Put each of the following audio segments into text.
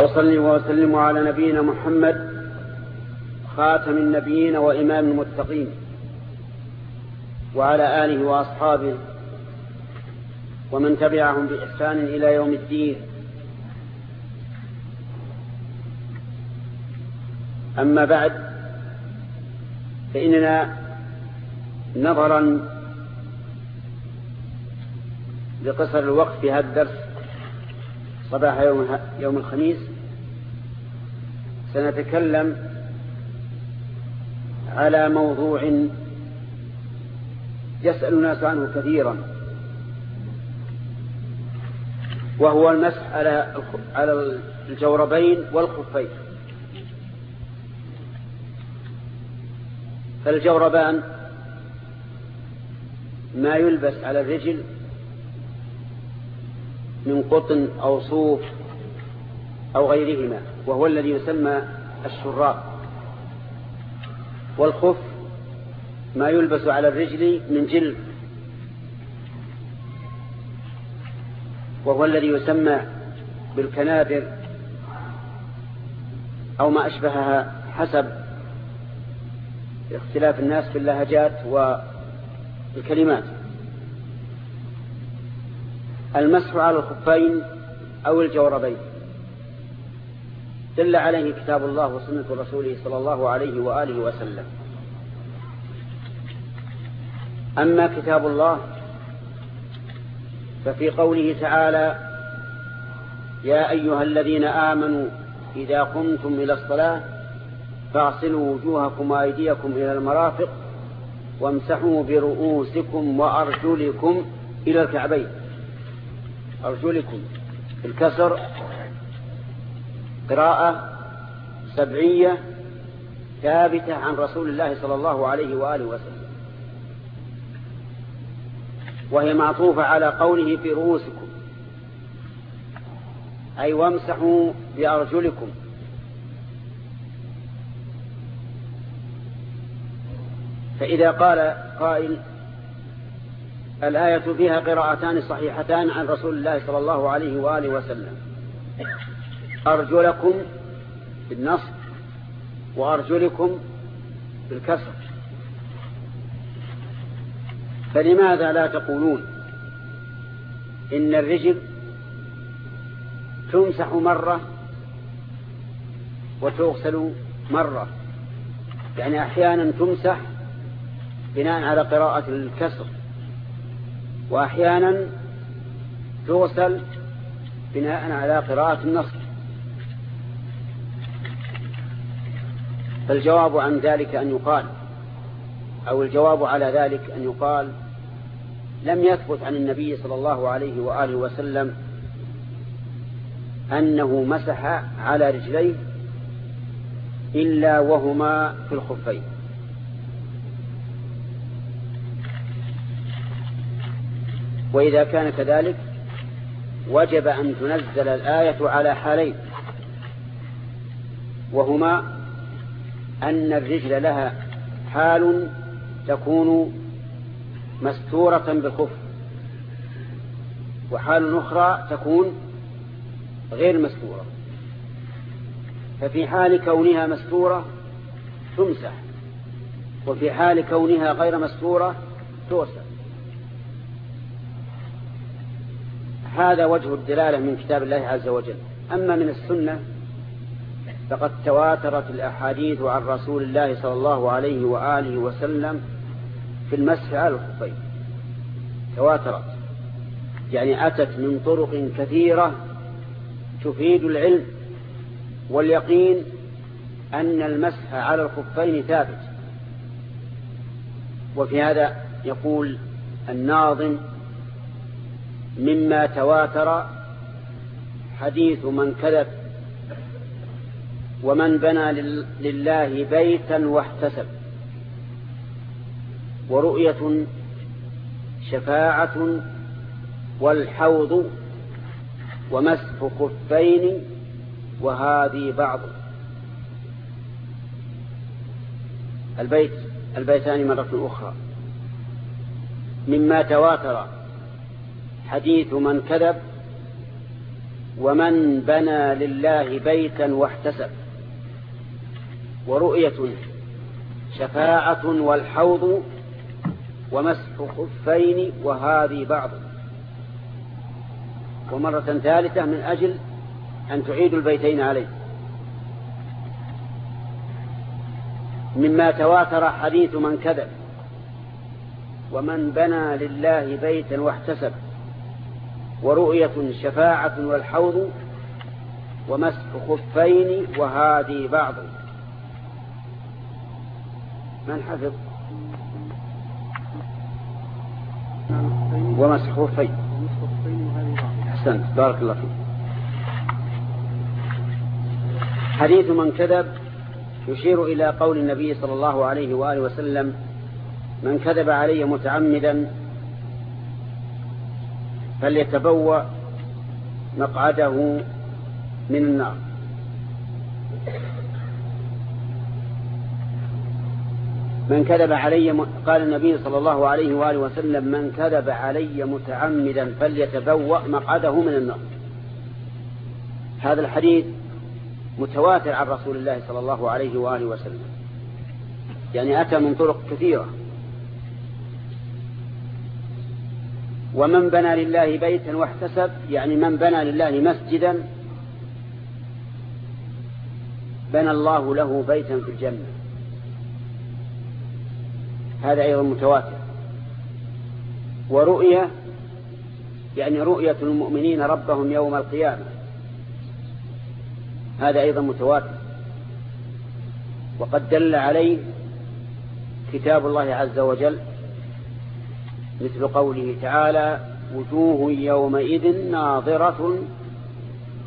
وصلي وسلم على نبينا محمد خاتم النبيين وإمام المتقين وعلى آله وأصحابه ومن تبعهم بإحسان إلى يوم الدين. أما بعد فإننا نظرا لقصر الوقت في هذا الدرس. صباح يوم, يوم الخميس. سنتكلم على موضوع يسأل الناس عنه كثيرا. وهو المسح على على الجوربين والخفين. فالجوربان ما يلبس على الرجل من قطن أو صوف أو غيرهما وهو الذي يسمى الشراب والخف ما يلبس على الرجل من جلد وهو الذي يسمى بالكنابر أو ما أشبهها حسب اختلاف الناس في اللهجات والكلمات. المسح على الخفين أو الجوربين. دل عليه كتاب الله وسنة رسوله صلى الله عليه وآله وسلم. أما كتاب الله ففي قوله تعالى يا أيها الذين آمنوا إذا قمتم إلى الصلاة فاغسلوا وجوهكم وأيديكم إلى المرافق وامسحوا برؤوسكم وأرجلكم إلى الكعبين. أرجلكم. الكسر قراءة سبعية ثابتة عن رسول الله صلى الله عليه وآله وسلم. وهي معطوفة على قوله في رؤوسكم. أي وامسحوا بأرجلكم. فإذا قال قائل الآية فيها قراءتان صحيحتان عن رسول الله صلى الله عليه وآله وسلم. أرجلكم بالنصب وأرجلكم بالكسر فلماذا لا تقولون إن الرجل تمسح مرة وتغسل مرة؟ يعني أحيانا تمسح بناء على قراءة الكسر. وأحيانا تغسل بناء على قراءة النصر فالجواب عن ذلك أن يقال أو الجواب على ذلك أن يقال لم يثبت عن النبي صلى الله عليه وآله وسلم أنه مسح على رجليه إلا وهما في الخفين. وإذا كان كذلك وجب أن تنزل الآية على حالين. وهما أن الرجل لها حال تكون مستورة بالخف وحال أخرى تكون غير مستورة. ففي حال كونها مستورة تمسح وفي حال كونها غير مستورة توسع هذا وجه الدلالة من كتاب الله عز وجل. أما من السنة فقد تواترت الأحاديث عن رسول الله صلى الله عليه وآله وسلم في المسح على الخفين. تواترت. يعني أتت من طرق كثيرة تفيد العلم واليقين أن المسح على الخفين ثابت. وفي هذا يقول الناظم مما تواتر حديث من كذب ومن بنى لله بيتا واحتسب. ورؤية شفاعة والحوض ومسح خفين وهذه بعض. البيت البيتان مرة أخرى. مما تواتر حديث من كذب ومن بنى لله بيتا واحتسب. ورؤية شفاعة والحوض ومسح خفين وهذه بعض. ومرة ثالثة من أجل أن تعيد البيتين عليه. مما تواتر حديث من كذب ومن بنى لله بيتا واحتسب. ورؤية شفاعة والحوض ومسح خفين وهذه بعض. من حفظ؟ ومسح خفين. أحسنت. بارك الله فيك. حديث من كذب يشير إلى قول النبي صلى الله عليه وآله وسلم من كذب علي متعمدا فليتبوأ مقعده من النار. من كذب علي قال النبي صلى الله عليه وآله وسلم من كذب علي متعمدا فليتبوأ مقعده من النار. هذا الحديث متواتر عن رسول الله صلى الله عليه وآله وسلم. يعني أتى من طرق كثيرة. ومن بنى لله بيتا واحتسب يعني من بنى لله مسجدا بنى الله له بيتا في الجنة. هذا أيضا متواتر. ورؤية يعني رؤية المؤمنين ربهم يوم القيامة. هذا أيضا متواتر. وقد دل عليه كتاب الله عز وجل مثل قوله تعالى وجوه يومئذ ناظرة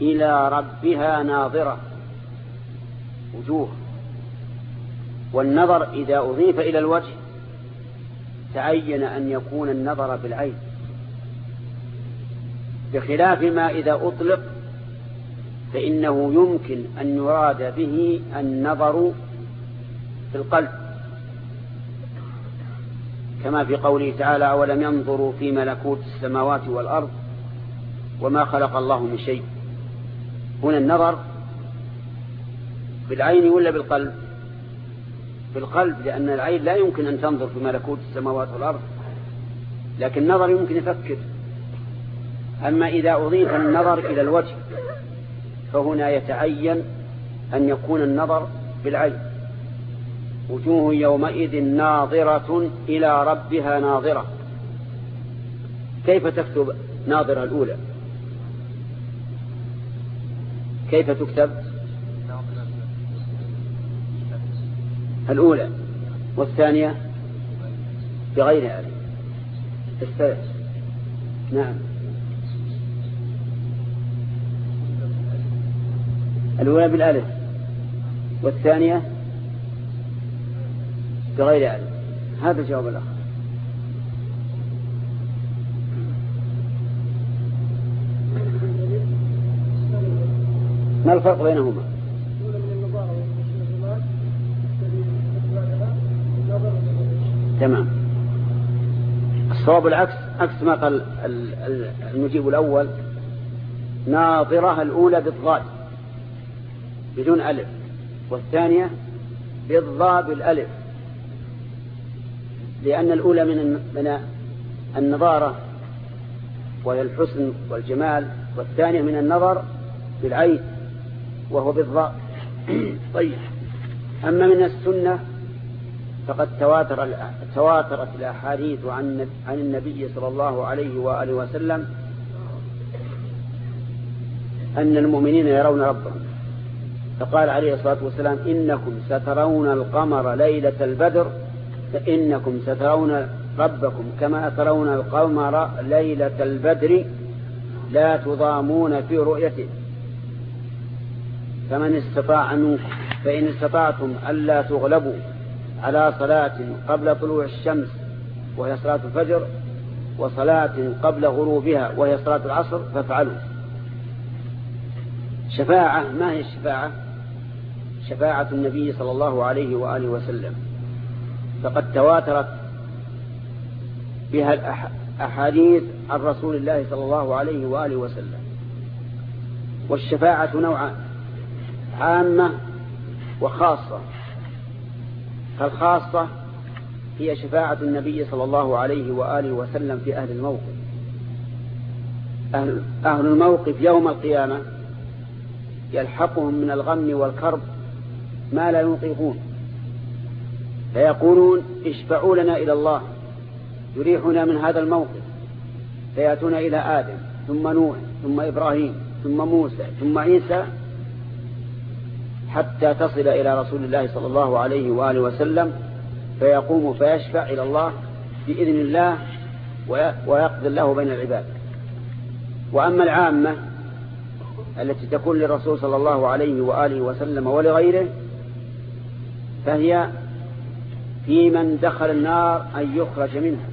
إلى ربها ناظرة. وجوه. والنظر إذا أضيف إلى الوجه تعين أن يكون النظر بالعين. بخلاف ما إذا أطلق فإنه يمكن أن يراد به النظر في القلب. كما في قوله تعالى أولم ينظروا في ملكوت السماوات والأرض وما خلق الله من شيء. هنا النظر بالعين ولا بالقلب؟ بالقلب لأن العين لا يمكن أن تنظر في ملكوت السماوات والأرض لكن النظر يمكن يفكر. أما إذا أضيف النظر إلى الوجه فهنا يتعين أن يكون النظر بالعين وجوه يومئذ ناظرة إلى ربها ناظرة. كيف تكتب ناظرة الأولى؟ كيف تكتب؟ الأولى. والثانية؟ بغير ألف الثالث نعم. الأولى بالألف. والثانية؟ بغير ألف هذا الجواب الآخر ما الفرق بينهما؟ تمام. الصواب العكس عكس ما قال المجيب الأول. ناظرة الأولى بالضاد بدون ألف والثانية بالضاء بالألف لأن الأولى من من النظارة وهي الحسن والجمال والثانية من النظر بالعين وهو بالضاء. طيب. أما من السنة فقد تواتر تواترت الأحاديث عن عن النبي صلى الله عليه وآله وسلم أن المؤمنين يرون ربهم. فقال عليه الصلاة والسلام إنكم سترون القمر ليلة البدر فإنكم سترون ربكم كما ترون القمر ليلة البدر لا تضامون في رؤيته. فمن استطاع منكم فإن استطعتم ألا تغلبوا على صلاة قبل طلوع الشمس وهي صلاة الفجر وصلاة قبل غروبها وهي صلاة العصر فافعلوا. شفاعة ما هي الشفاعة؟ شفاعة النبي صلى الله عليه وآله وسلم. فقد تواترت بها الأحاديث عن رسول الله صلى الله عليه وآله وسلم. والشفاعة نوعان عامة وخاصة. فالخاصة هي شفاعة النبي صلى الله عليه وآله وسلم في أهل الموقف. أهل, أهل الموقف يوم القيامة يلحقهم من الغم والكرب ما لا يطيقون فيقولون اشفعوا لنا إلى الله. يريحنا من هذا الموقف. فيأتون إلى آدم ثم نوح ثم إبراهيم ثم موسى ثم عيسى حتى تصل إلى رسول الله صلى الله عليه وآله وسلم فيقوم فيشفع إلى الله بإذن الله ويقضي الله بين العباد. وأما العامة التي تكون للرسول صلى الله عليه وآله وسلم ولغيره فهي في من دخل النار أن يخرج منها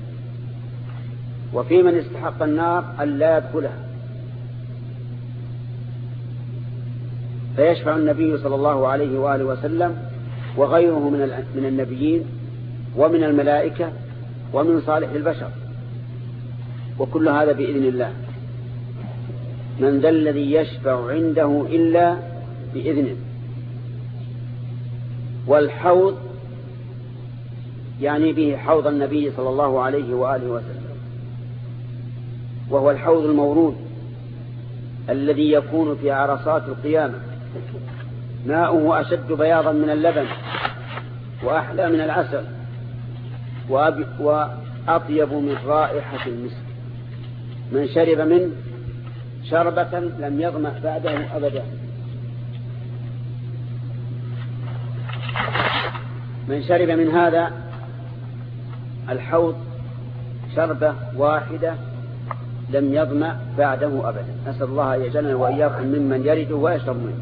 وفي من استحق النار أن لا يدخلها. فيشفع النبي صلى الله عليه وآله وسلم وغيره من من النبيين ومن الملائكة ومن صالح البشر. وكل هذا بإذن الله. من ذا الذي يشفع عنده إلا بإذنه. والحوض يعني به حوض النبي صلى الله عليه وآله وسلم. وهو الحوض المورود الذي يكون في عرصات القيامة. ماؤه أشد بياضا من اللبن وأحلى من العسل وأطيب من رائحة المسك. من شرب منه شربة لم يظمأ بعده أبدا. من شرب من هذا الحوض شربة واحدة لم يظمأ بعده أبدا. نسأل الله أن وإياكم ممن يرده ويشرب منه.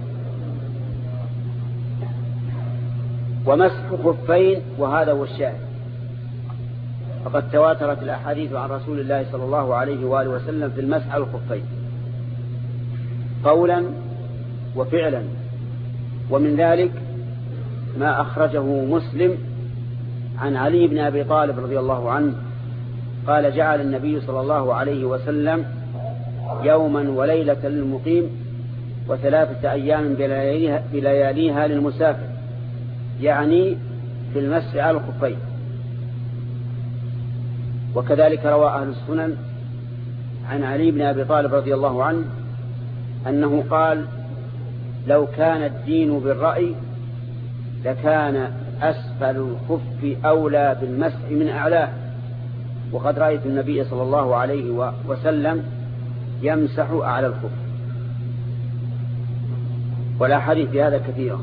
ومسح خفين وهذا هو الشاهد. فقد تواترت الأحاديث عن رسول الله صلى الله عليه وآله وسلم في المسح على الخفين. قولا وفعلا. ومن ذلك ما أخرجه مسلم عن علي بن أبي طالب رضي الله عنه قال جعل النبي صلى الله عليه وسلم يوما وليلة للمقيم وثلاثة أيام بلياليها, للمسافر يعني في المسح على الخفين. وكذلك روى أهل السنن عن علي بن أبي طالب رضي الله عنه أنه قال لو كان الدين بالرأي لكان أسفل الخف أولى بالمسح من أعلاه. وقد رأيت النبي صلى الله عليه وسلم يمسح أعلى الخف. والأحاديث في هذا كثيرة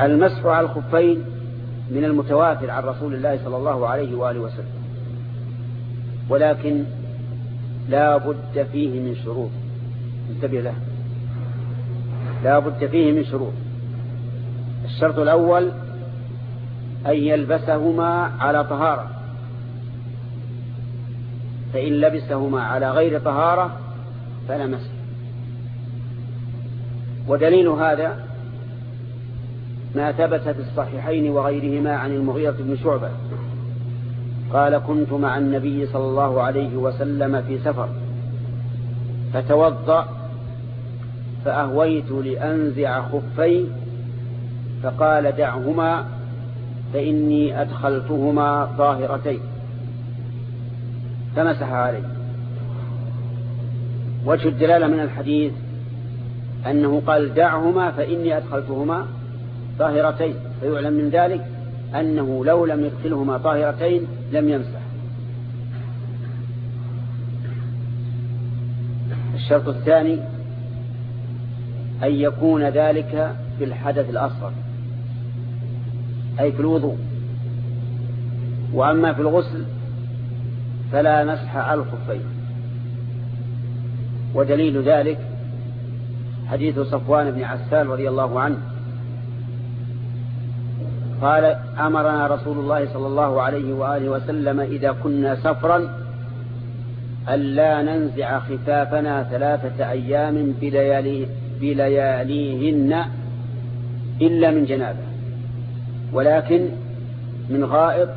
المسح على الخفين من المتواتر عن رسول الله صلى الله عليه وآله وسلم. ولكن لا بد فيه من شروط. انتبه له. لا بد فيه من شروط. الشرط الأول أن يلبسهما على طهارة. فإن لبسهما على غير طهارة فلا مسح ودليل هذا ما ثبت في الصحيحين وغيرهما عن المغيرة بن شعبة. قال كنت مع النبي صلى الله عليه وسلم في سفر فتوضأ فأهويت لأنزع خفي فقال دعهما فإني أدخلتهما ظاهرتين فمسح عليه. وجه الدلالة من الحديث أنه قال دعهما فإني أدخلتهما طاهرتين. فيعلم من ذلك أنه لو لم يدخلهما طاهرتين لم يمسح. الشرط الثاني أن يكون ذلك في الحدث الأصغر. أي في الوضوء. وأما في الغسل فلا مسح على الخفين. ودليل ذلك حديث صفوان بن عسال رضي الله عنه. قال أمرنا رسول الله صلى الله عليه وآله وسلم إذا كنا سفرا ألا ننزع خفافنا ثلاثة أيام بليالي بلياليهن إلا من جنابة. ولكن من غائط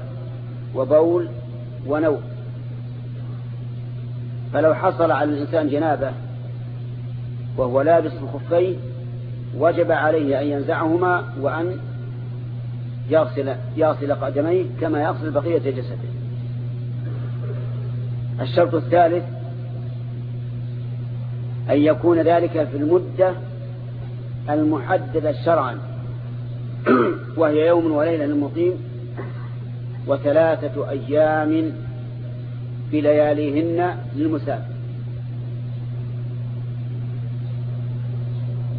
وبول ونوم فلو حصل على الإنسان جنابة وهو لابس الخفين وجب عليه أن ينزعهما وأن يغسل, يغسل قدميه كما يغسل بقية جسده. الشرط الثالث أن يكون ذلك في المدة المحددة شرعا. وهي يوم وليلة للمقيم وثلاثة أيام بلياليهن للمسافر.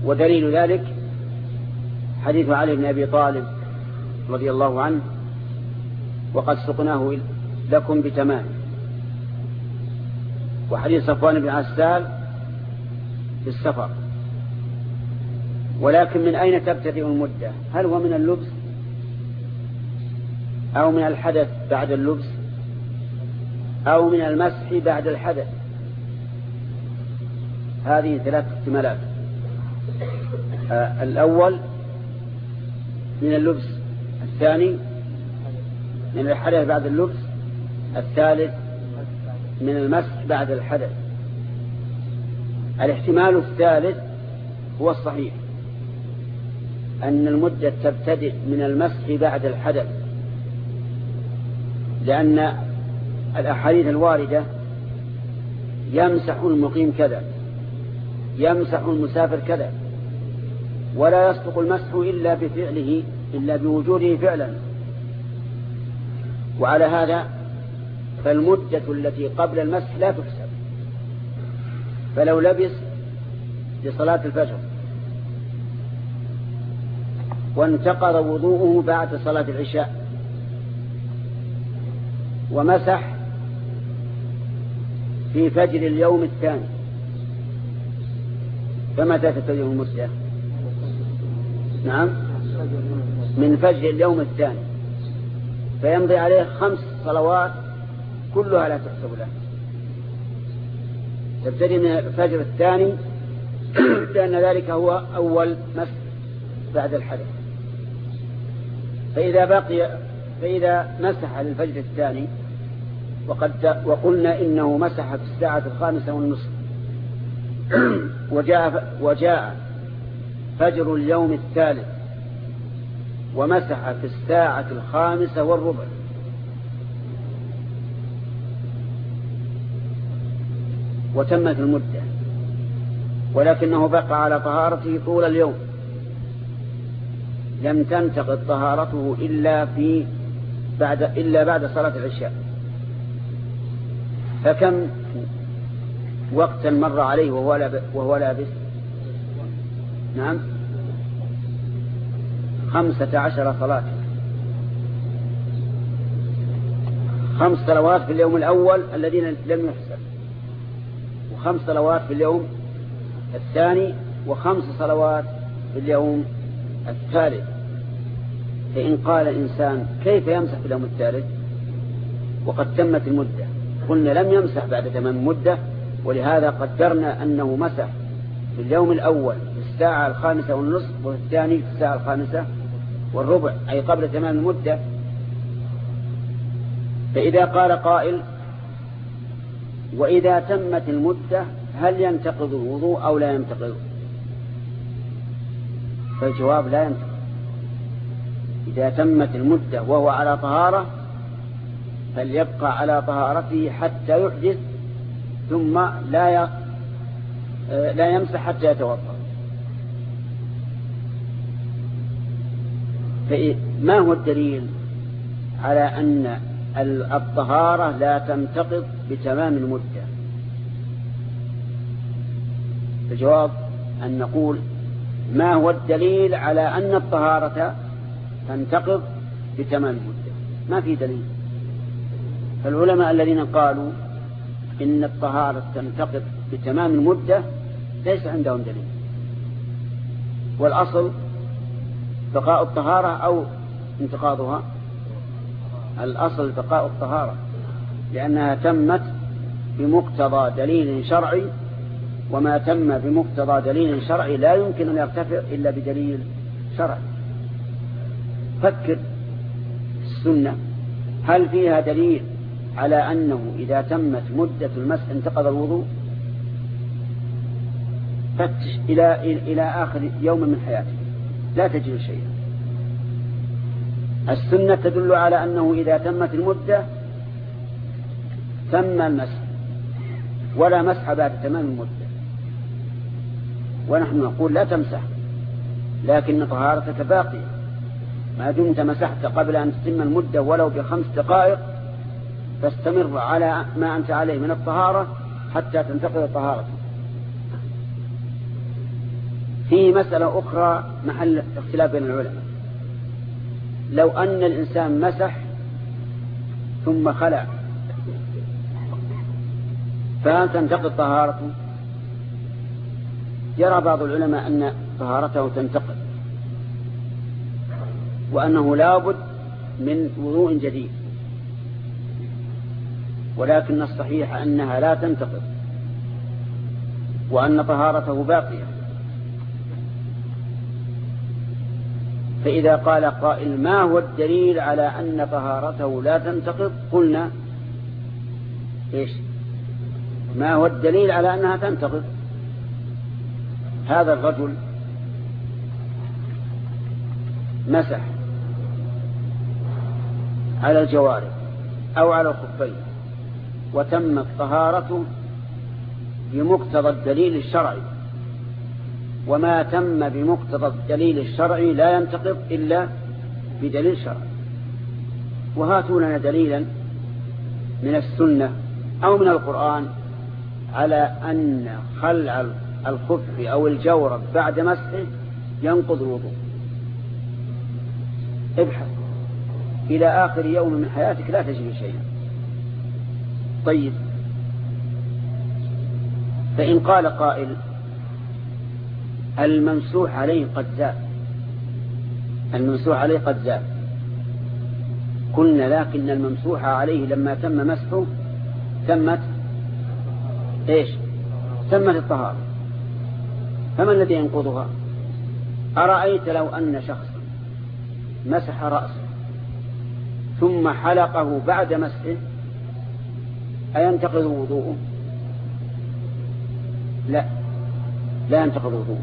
ودليل ذلك حديث علي بن أبي طالب رضي الله عنه وقد سقناه لكم بتمام. وحديث صفوان بن عسال في السفر. ولكن من أين تبتدئ المدة؟ هل هو من اللبس؟ أو من الحدث بعد اللبس؟ أو من المسح بعد الحدث؟ هذه ثلاث احتمالات. آه الأول من اللبس الثاني من الحدث بعد اللبس الثالث من المسح بعد الحدث. الاحتمال الثالث هو الصحيح. أن المدة تبتدئ من المسح بعد الحدث لأن الأحاديث الواردة يمسح المقيم كذا يمسح المسافر كذا ولا يصدق المسح إلا بفعله إلا بوجوده فعلا. وعلى هذا فالمدة التي قبل المسح لا تحسب. فلو لبس لصلاة الفجر وانتقض وضوءه بعد صلاة العشاء. ومسح في فجر اليوم الثاني. فمتى تبتدئ المسجد نعم. من فجر اليوم الثاني. فيمضي عليه خمس صلوات كلها لا تحسب له. تبتدي من الفجر الثاني لأن ذلك هو أول مسح بعد الحدث. فإذا بقي فإذا مسح للفجر الثاني وقد وقلنا إنه مسح في الساعة الخامسة والنصف وجاء, وجاء فجر اليوم الثالث ومسح في الساعة الخامسة والربع. وتمت المدة ولكنه بقى على طهارته طول اليوم. لم تنتقض طهارته إلا في بعد إلا بعد صلاة العشاء. فكم وقتا مر عليه وهو وهو لابس نعم. خمسة عشر صلاة. خمس صلوات في اليوم الأول الذين لم يحسب وخمس صلوات في اليوم الثاني وخمس صلوات في اليوم الثالث. فإن قال إنسان كيف يمسح في اليوم الثالث؟ وقد تمت المدة. قلنا لم يمسح بعد تمام المدة ولهذا قدرنا أنه مسح في اليوم الأول في الساعة الخامسة والنصف وفي الثاني في الساعة الخامسة والربع أي قبل تمام المدة. فإذا قال قائل وإذا تمت المدة هل ينتقض الوضوء أو لا ينتقض؟ فالجواب لا ينتقض. إذا تمت المدة وهو على طهارة فليبقى على طهارته حتى يحدث ثم لا لا يمسح حتى يتوضأ. ما هو الدليل على أن الطهارة لا تنتقض بتمام المدة؟ الجواب أن نقول ما هو الدليل على أن الطهارة تنتقض بتمام المدة. ما في دليل. فالعلماء الذين قالوا إن الطهارة تنتقض بتمام المدة ليس عندهم دليل. والأصل بقاء الطهارة أو انتقاضها؟ الأصل بقاء الطهارة لأنها تمت بمقتضى دليل شرعي وما تم بمقتضى دليل شرعي لا يمكن أن يرتفع إلا بدليل شرعي. فكر السنة. هل فيها دليل على أنه إذا تمت مدة المسح انتقض الوضوء؟ فتش إلى, إلى آخر يوم من حياته. لا تجد شيئا. السنة تدل على أنه إذا تمت المدة تم المسح. ولا مسح بعد تمام المدة. ونحن نقول لا تمسح لكن طهارتك باقية. ما دمت مسحت قبل أن تتم المدة ولو بخمس دقائق فاستمر على ما أنت عليه من الطهارة حتى تنتقل طهارتك. في مسألة أخرى محل اختلاف بين العلماء. لو أن الإنسان مسح ثم خلع فهل تنتقد طهارته؟ يرى بعض العلماء أن طهارته تنتقد وأنه لابد من وضوء جديد. ولكن الصحيح أنها لا تنتقد وأن طهارته باقية. فإذا قال قائل ما هو الدليل على أن طهارته لا تنتقض؟ قلنا إيش؟ ما هو الدليل على أنها تنتقض؟ هذا الرجل مسح على الجوارح أو على الخفين وتمت طهارته بمقتضى الدليل الشرعي. وما تم بمقتضى الدليل الشرعي لا ينتقض إلا بدليل شرعي. وهاتوا لنا دليلا من السنة أو من القرآن على أن خلع الخف أو الجورب بعد مسحه ينقض الوضوء. ابحث إلى آخر يوم من حياتك لا تجد شيئا. طيب. فإن قال قائل الممسوح عليه قد زاد. الممسوح عليه قد زاد. قلنا لكن الممسوح عليه لما تم مسحه تمت إيش؟ تمت الطهارة. فما الذي ينقضها؟ أرأيت لو أن شخصا مسح رأسه ثم حلقه بعد مسحه أينتقض وضوءه؟ لا لا ينتقض وضوءه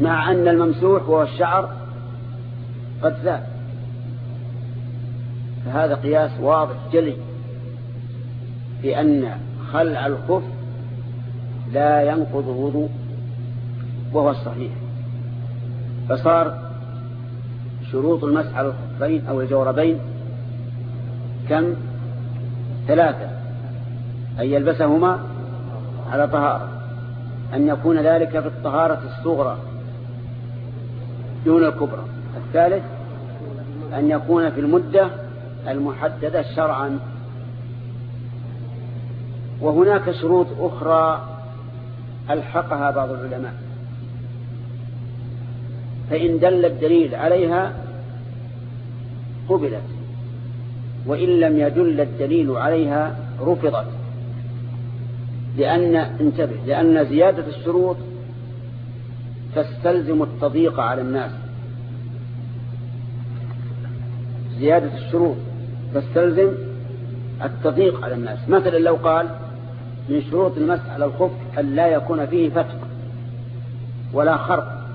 مع أن الممسوح وهو الشعر قد زاد فهذا قياس واضح جلي في أن خلع الخف لا ينقض الوضوء وهو الصحيح. فصار شروط المسح على الخفين أو الجوربين كم؟ ثلاثة. أن يلبسهما على طهارة. أن يكون ذلك في الطهارة الصغرى دون الكبرى. الثالث أن يكون في المدة المحددة شرعا. وهناك شروط أخرى ألحقها بعض العلماء. فإن دل الدليل عليها قبلت. وإن لم يدل الدليل عليها رفضت. لأن انتبه لأن زيادة الشروط تستلزم التضييق على الناس. زيادة الشروط تستلزم التضييق على الناس. مثلا لو قال من شروط المسح على الخف أن لا يكون فيه فتق ولا خرق.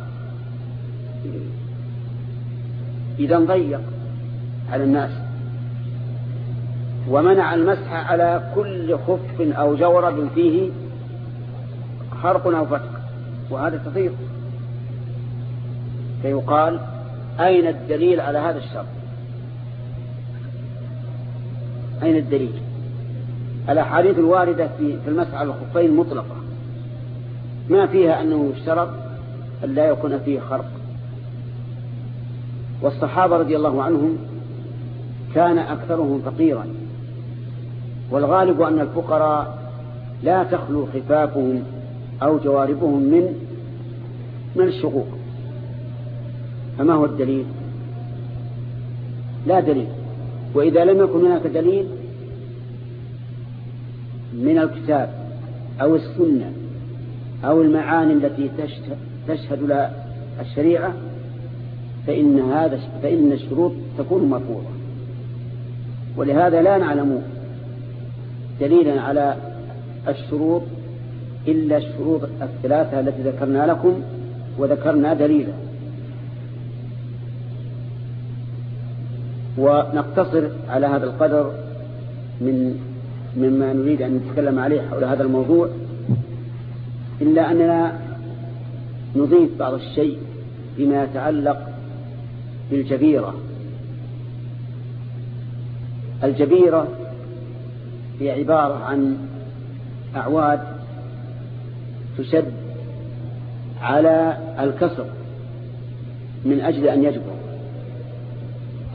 إذا ضيق على الناس. ومنع المسح على كل خف أو جورب فيه خرق أو فتق وهذا تضيق فيقال أين الدليل على هذا الشرط؟ أين الدليل؟ الأحاديث الواردة في المسح على الخفين مطلقة. ما فيها أنه يشترط أن لا يكون فيه خرق. والصحابة رضي الله عنهم كان أكثرهم فقيرا. والغالب أن الفقراء لا تخلو خفافهم أو جواربهم من من الشقوق. فما هو الدليل؟ لا دليل. وإذا لم يكن هناك دليل من الكتاب أو السنة أو المعاني التي تشهد لها الشريعة فإن هذا فإن الشروط تكون مرفوضة ولهذا لا نعلم دليلا على الشروط إلا الشروط الثلاثة التي ذكرنا لكم وذكرنا دليلا. ونقتصر على هذا القدر من مما نريد أن نتكلم عليه حول هذا الموضوع إلا أننا نضيف بعض الشيء فيما يتعلق بالجبيرة. الجبيرة هي عبارة عن أعواد تشد على الكسر من أجل أن يجبر.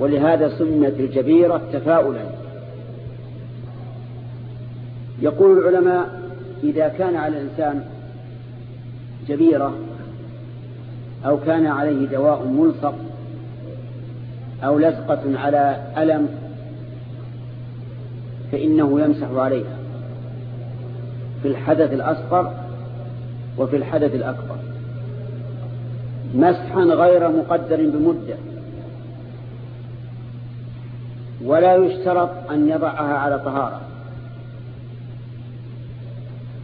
ولهذا سميت الجبيرة تفاؤلا. يقول العلماء إذا كان على الإنسان جبيرة أو كان عليه دواء ملصق أو لزقة على ألم فإنه يمسح عليها. في الحدث الأصغر وفي الحدث الأكبر. مسحا غير مقدر بمدة. ولا يشترط أن يضعها على طهارة.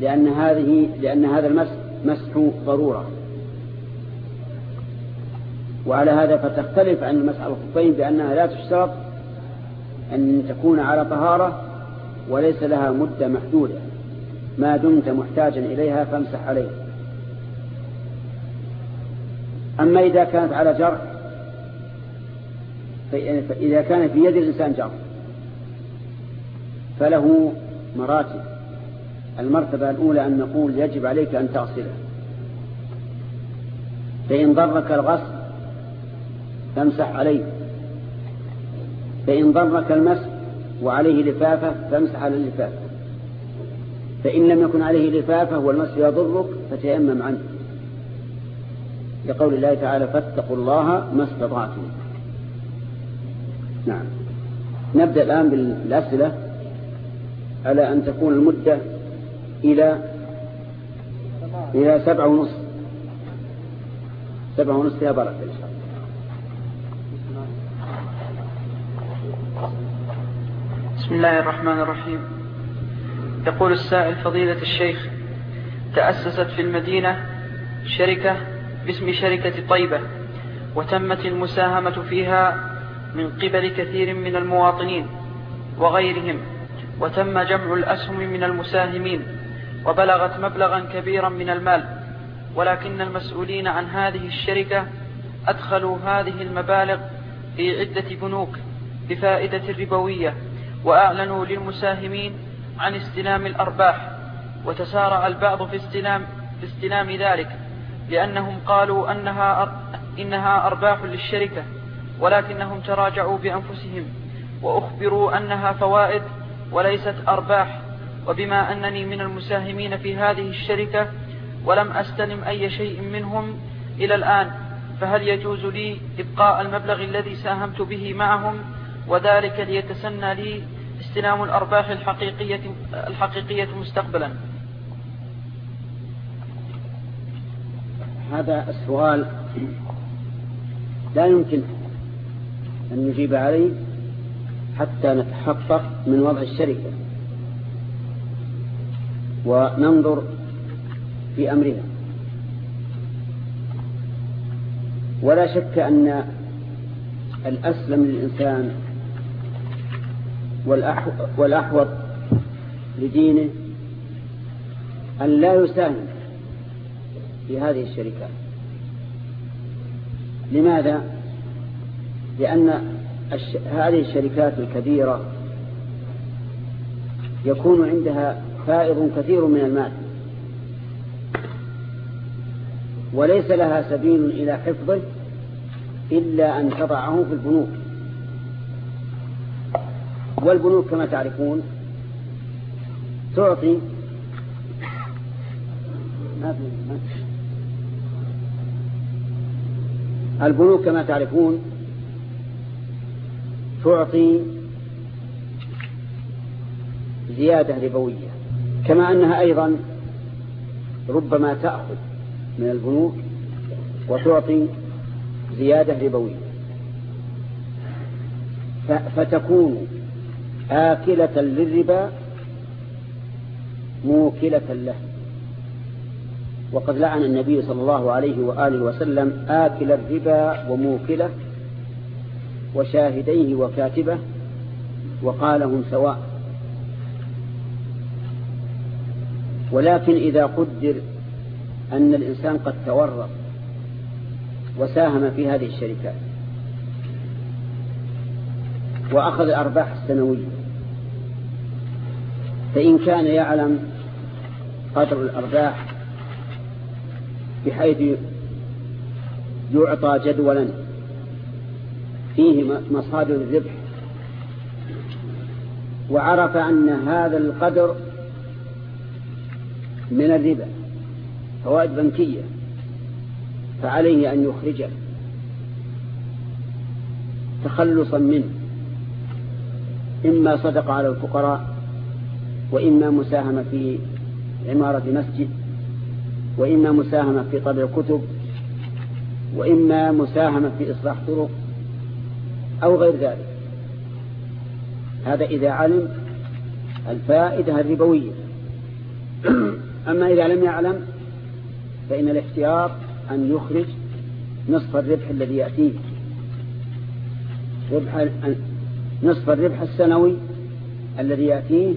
لأن هذه لأن هذا المسح مسح ضرورة. وعلى هذا فتختلف عن المسح الخفين بأنها لا تشترط أن تكون على طهارة وليس لها مدة محدودة ما دمت محتاجا إليها فامسح عليها أما إذا كانت على جرح فإذا كان في يد الإنسان جرح فله مراتب. المرتبة الأولى أن نقول يجب عليك أن تغسله. فإن ضرك الغسل فامسح عليه. فإن ضرك المسح وعليه لفافة فامسح على اللفافة. فإن لم يكن عليه لفافة والمسح يضرك فتيمم عنه. لقول الله تعالى فاتقوا الله ما استطعتم. نعم. نبدأ الآن بالأسئلة على أن تكون المدة إلى إلى سبعة ونصف. سبعة ونصف فيها بركة إن شاء الله. بسم الله الرحمن الرحيم. يقول السائل فضيلة الشيخ تأسست في المدينة شركة باسم شركة طيبة وتمت المساهمة فيها من قبل كثير من المواطنين وغيرهم وتم جمع الأسهم من المساهمين وبلغت مبلغا كبيرا من المال ولكن المسؤولين عن هذه الشركة أدخلوا هذه المبالغ في عدة بنوك بفائدة ربوية. وأعلنوا للمساهمين عن استلام الأرباح وتسارع البعض في استلام, في استلام ذلك لأنهم قالوا أنها, إنها أرباح للشركة ولكنهم تراجعوا بأنفسهم وأخبروا أنها فوائد وليست أرباح وبما أنني من المساهمين في هذه الشركة ولم أستلم أي شيء منهم إلى الآن فهل يجوز لي إبقاء المبلغ الذي ساهمت به معهم وذلك ليتسنى لي استلام الأرباح الحقيقية, الحقيقية مستقبلا. هذا السؤال لا يمكن أن نجيب عليه حتى نتحقق من وضع الشركة وننظر في أمرها. ولا شك أن الأسلم للإنسان والأحوط لدينه أن لا يساهم في هذه الشركات لماذا؟ لأن هذه الشركات الكبيرة يكون عندها فائض كثير من المال. وليس لها سبيل إلى حفظه إلا أن تضعه في البنوك. والبنوك كما تعرفون تعطي البنوك كما تعرفون تعطي زيادة ربوية كما أنها أيضا ربما تأخذ من البنوك وتعطي زيادة ربوية. فتكون آكلة للربا موكلة له. وقد لعن النبي صلى الله عليه وآله وسلم آكل الربا وموكله وشاهديه وكاتبه وقال هم سواء. ولكن إذا قدر أن الإنسان قد تورط وساهم في هذه الشركات وأخذ الأرباح السنوية فإن كان يعلم قدر الأرباح بحيث يعطى جدولا فيه مصادر الربح وعرف أن هذا القدر من الربا فوائد بنكية فعليه أن يخرجه تخلصا منه. إما صدق على الفقراء وإما مساهمة في عمارة مسجد وإما مساهمة في طبع كتب وإما مساهمة في إصلاح طرق أو غير ذلك. هذا إذا علم الفائدة الربوية. أما إذا لم يعلم فإن الاختيار أن يخرج نصف الربح الذي يأتيه. ربح نصف الربح السنوي الذي يأتيه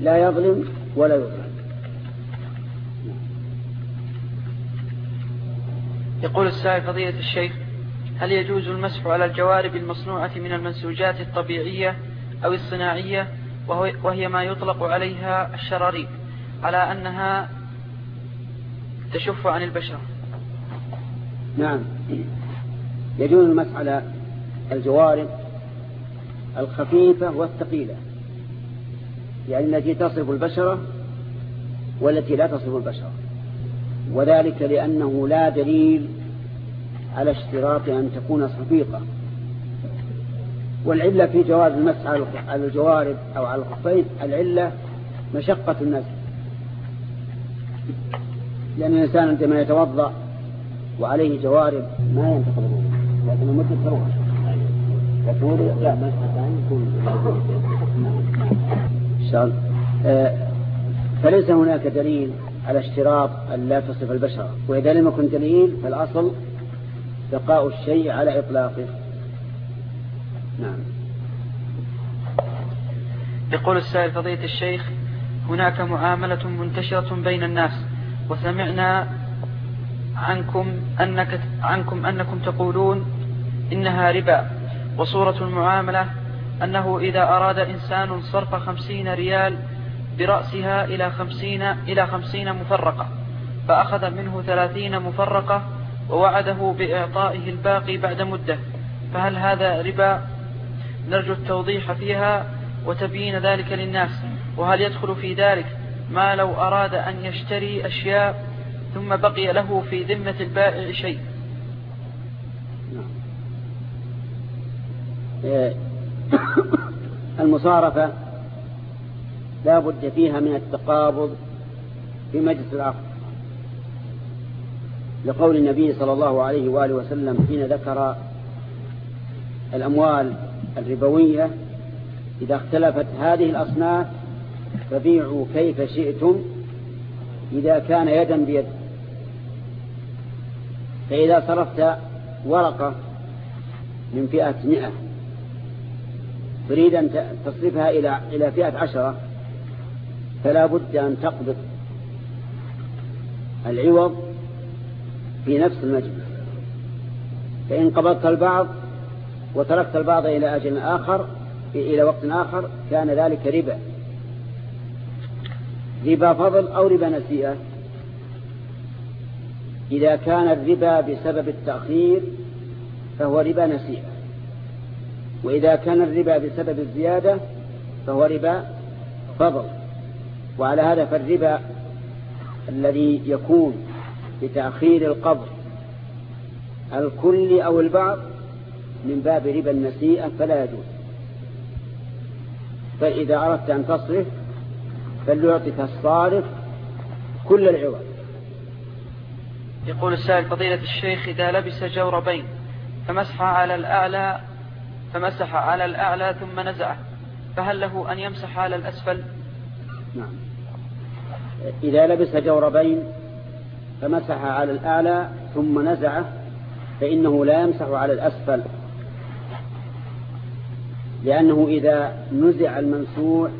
لا يظلم ولا يظلم. يقول السائل فضيلة الشيخ هل يجوز المسح على الجوارب المصنوعة من المنسوجات الطبيعية أو الصناعية وهي ما يطلق عليها الشراريب على أنها تشف عن البشر؟ نعم. يجوز المسح على الجوارب الخفيفة والثقيلة. يعني التي تصف البشرة والتي لا تصف البشرة وذلك لأنه لا دليل على اشتراط أن تكون صفيقة. والعلة في جواز المسح على الجوارب أو على الخفين العلة مشقة المسح لأن الإنسان عندما يتوضأ وعليه جوارب ما ينتقض لكن المدة تروح لكن لا. آه، فليس هناك دليل على اشتراط أن لا تصف البشرة وإذا لم يكن دليل فالأصل بقاء الشيء على إطلاقه. نعم. يقول السائل فضيلة الشيخ هناك معاملة منتشرة بين الناس وسمعنا عنكم أنك عنكم أنكم تقولون إنها ربا وصورة المعاملة أنه إذا أراد إنسان صرف خمسين ريال برأسها إلى خمسين, إلى خمسين مفرقة فأخذ منه ثلاثين مفرقة ووعده بإعطائه الباقي بعد مدة. فهل هذا ربا؟ نرجو التوضيح فيها وتبيين ذلك للناس. وهل يدخل في ذلك ما لو أراد أن يشتري أشياء ثم بقي له في ذمة البائع شيء؟ المصارفة لا بد فيها من التقابض في مجلس العقد لقول النبي صلى الله عليه وآله وسلم حين ذكر الأموال الربوية إذا اختلفت هذه الأصناف فبيعوا كيف شئتم إذا كان يدا بيد. فإذا صرفت ورقة من فئة مئة تريد أن تصرفها إلى إلى فئة عشرة فلا بد أن تقبض العوض في نفس المجلس فإن قبضت البعض وتركت البعض إلى أجل آخر إلى وقت آخر كان ذلك ربا. ربا فضل أو ربا نسيئة. إذا كان الربا بسبب التأخير فهو ربا نسيئة. وإذا كان الربا بسبب الزيادة فهو ربا فضل. وعلى هذا فالربا الذي يكون بتأخير القبض الكل أو البعض من باب ربا النسيئة فلا يجوز. فإذا أردت أن تصرف فليعطك الصارف كل العوض. يقول السائل فضيلة الشيخ إذا لبس جوربين فمسح على الأعلى فمسح على الأعلى ثم نزعه فهل له أن يمسح على الأسفل؟ نعم. إذا لبس جوربين فمسح على الأعلى ثم نزعه فإنه لا يمسح على الأسفل. لأنه إذا نزع المنسوع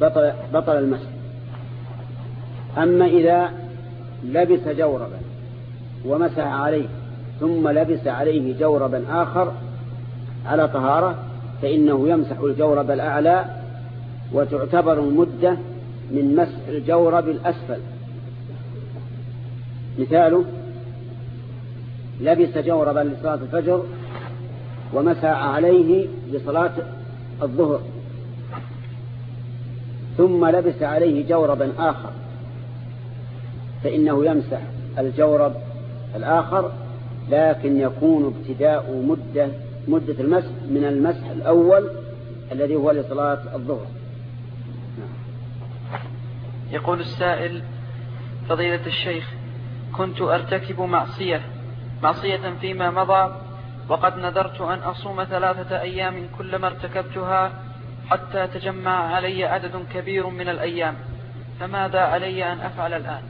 بطل, بطل المسح. أما إذا لبس جوربا ومسح عليه ثم لبس عليه جوربا آخر على طهارة فإنه يمسح الجورب الأعلى وتعتبر المدة من مسح الجورب الأسفل. مثاله لبس جوربا لصلاة الفجر ومسح عليه لصلاة الظهر ثم لبس عليه جوربا آخر فإنه يمسح الجورب الآخر لكن يكون ابتداء مدة مدة المسح من المسح الأول الذي هو لصلاة الظهر. يقول السائل فضيلة الشيخ كنت أرتكب معصية معصية فيما مضى وقد نذرت أن أصوم ثلاثة أيام كلما ارتكبتها حتى تجمع علي عدد كبير من الأيام. فماذا علي أن أفعل الآن؟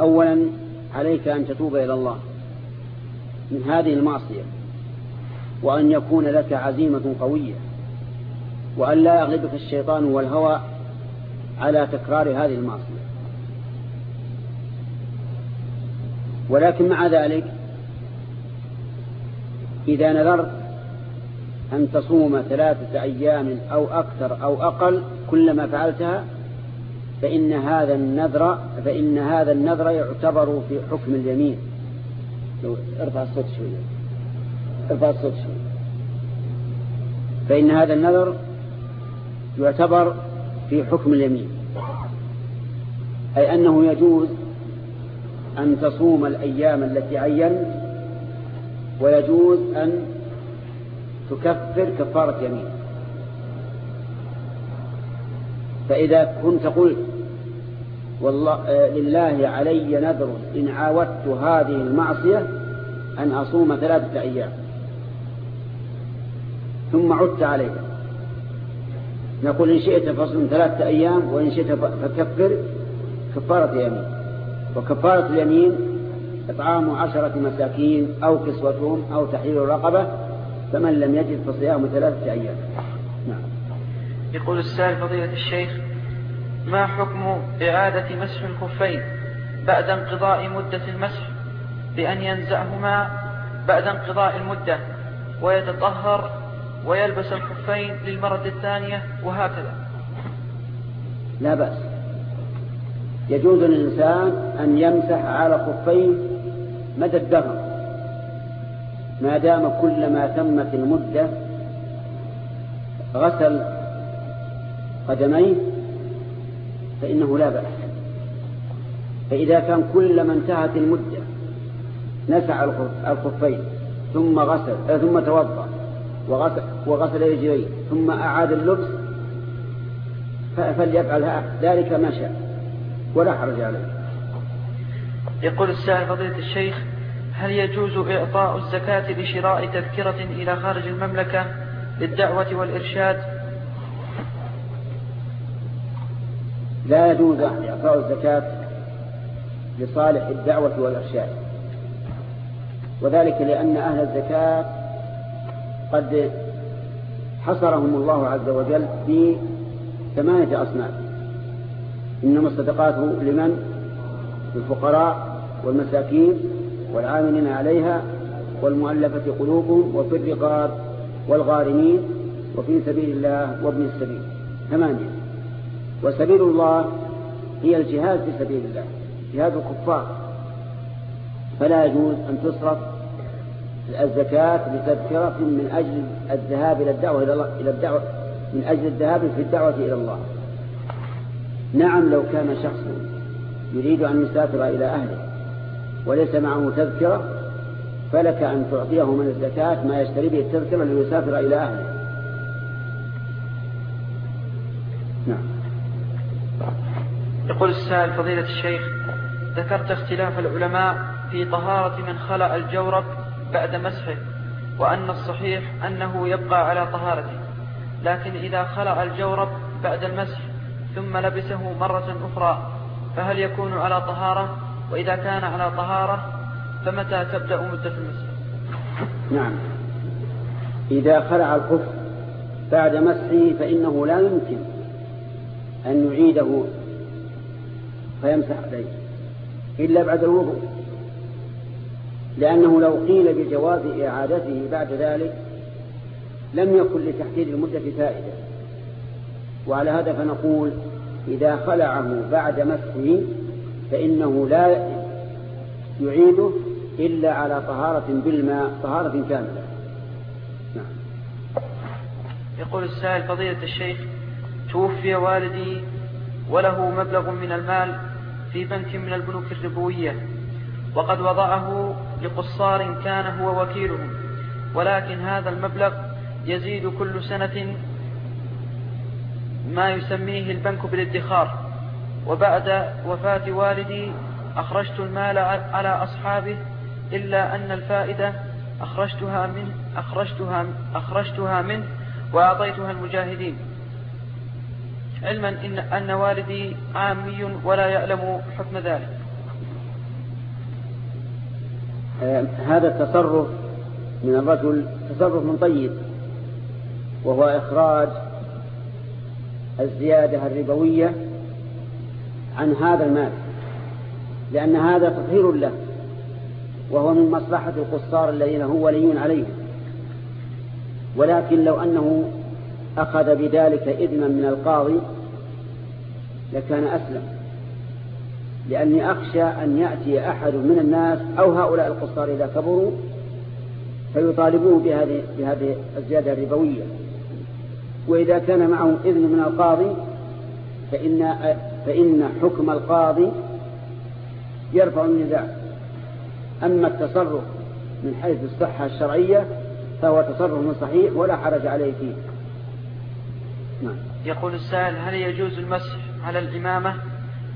أولا عليك أن تتوب إلى الله. من هذه المعصية وأن يكون لك عزيمة قوية وأن لا يغلبك الشيطان والهوى على تكرار هذه المعصية. ولكن مع ذلك إذا نذرت أن تصوم ثلاثة أيام أو أكثر أو أقل كلما فعلتها فإن هذا النذر فإن هذا النذر يعتبر في حكم اليمين. لو ارفع الصوت شوية ارفع الصوت شوية فإن هذا النذر يعتبر في حكم اليمين. أي أنه يجوز أن تصوم الأيام التي عينت ويجوز أن تكفر كفارة يمين. فإذا كنت قلت والله آه، لله علي نذر إن عاودت هذه المعصية أن أصوم ثلاثة أيام. ثم عدت عليها. نقول إن شئت فصوم ثلاثة أيام وإن شئت فكفر كفارة يمين وكفارة اليمين إطعام عشرة مساكين أو كسوتهم أو تحرير رقبة فمن لم يجد فصيام ثلاثة أيام. نعم. يقول السائل فضيلة الشيخ ما حكم إعادة مسح الخفين بعد انقضاء مدة المسح؟ بأن ينزعهما بعد انقضاء المدة ويتطهر ويلبس الخفين للمرة الثانية وهكذا. لا بأس. يجوز للإنسان أن يمسح على خفين مدى الدهر ما دام كلما تمت المدة غسل قدميه فإنه لا بأس. فإذا كان كلما انتهت المدة نسع الخفين ثم غسل آه، ثم توضأ وغسل, وغسل رجليه ثم أعاد اللبس فليفعل ذلك ما شاء. ولا حرج عليه. يقول السائل فضيلة الشيخ هل يجوز إعطاء الزكاة لشراء تذكرة إلى خارج المملكة للدعوة والإرشاد؟ لا يجوز إعطاء الزكاة لصالح الدعوة والإرشاد. وذلك لأن أهل الزكاة قد حصرهم الله عز وجل في ثمانية أصناف. إنما الصدقات لمن؟ للفقراء والمساكين والعاملين عليها والمؤلفة قلوبهم وفي الرقاب والغارمين وفي سبيل الله وابن السبيل. ثمانية. وسبيل الله هي الجهاد في سبيل الله جهاد الكفار. فلا يجوز أن تصرف الزكاة بتذكرة من أجل الذهاب إلى الدعوة إلى الله إلى الدعوة من أجل الذهاب في الدعوة إلى الله. نعم لو كان شخص يريد أن يسافر إلى أهله وليس معه تذكرة فلك أن تعطيه من الزكاة ما يشتري به التذكرة ليسافر إلى أهله نعم يقول السائل فضيلة الشيخ ذكرت اختلاف العلماء في طهارة من خلع الجورب بعد مسحه وأن الصحيح أنه يبقى على طهارته لكن إذا خلع الجورب بعد المسح ثم لبسه مرة أخرى فهل يكون على طهارة؟ وإذا كان على طهارة فمتى تبدأ مدة المسح؟ نعم. إذا خلع الخف بعد مسحه فإنه لا يمكن أن يعيده فيمسح عليه إلا بعد الوضوء. لأنه لو قيل بجواز إعادته بعد ذلك لم يكن لتحديد المدة فائدة. وعلى هذا فنقول إذا خلعه بعد مسحه فإنه لا يعيده إلا على طهارة بالماء طهارة كاملة. نعم. يقول السائل فضيلة الشيخ توفي والدي وله مبلغ من المال في بنك من البنوك الربوية. وقد وضعه لقصار كان هو وكيلهم. ولكن هذا المبلغ يزيد كل سنة ما يسميه البنك بالادخار. وبعد وفاة والدي أخرجت المال على أصحابه إلا أن الفائدة أخرجتها منه أخرجتها منه وأعطيتها المجاهدين. علما إن أن والدي عامي ولا يعلم حكم ذلك. آه، هذا التصرف من الرجل تصرف من طيب وهو إخراج الزيادة الربوية عن هذا المال لأن هذا تطهير له وهو من مصلحة القصار الذين هو ولي عليهم. ولكن لو أنه أخذ بذلك إذنا من القاضي لكان أسلم. لأني أخشى أن يأتي أحد من الناس أو هؤلاء القصار إذا كبروا فيطالبوه بهذه, بهذه الزيادة الربوية. وإذا كان معه إذن من القاضي فإن, فإن حكم القاضي يرفع النزاع. أما التصرف من حيث الصحة الشرعية فهو تصرف صحيح ولا حرج عليه فيه. نعم. يقول السائل هل يجوز المسح على الإمامة